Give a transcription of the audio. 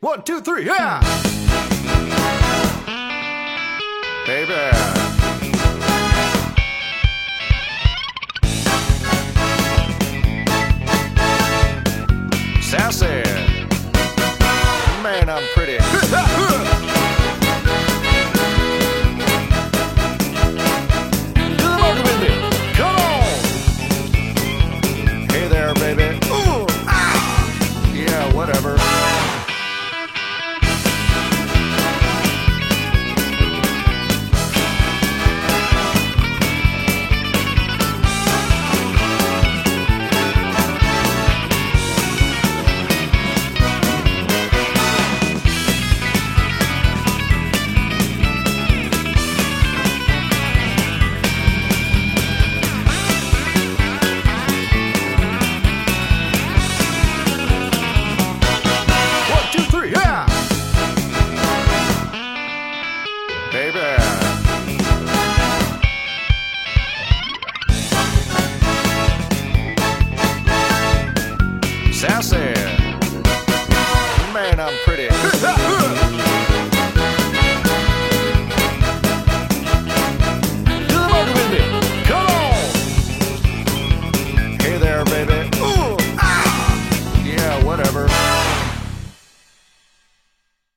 One, two, three, yeah! Baby. Sassy. Man, I'm pretty. Do the with me. Come on. Hey there, baby. Ooh, ah. Yeah, whatever. sassy. Man, I'm pretty. The with me. Come on. Hey there, baby. Ooh, ah. Yeah, whatever.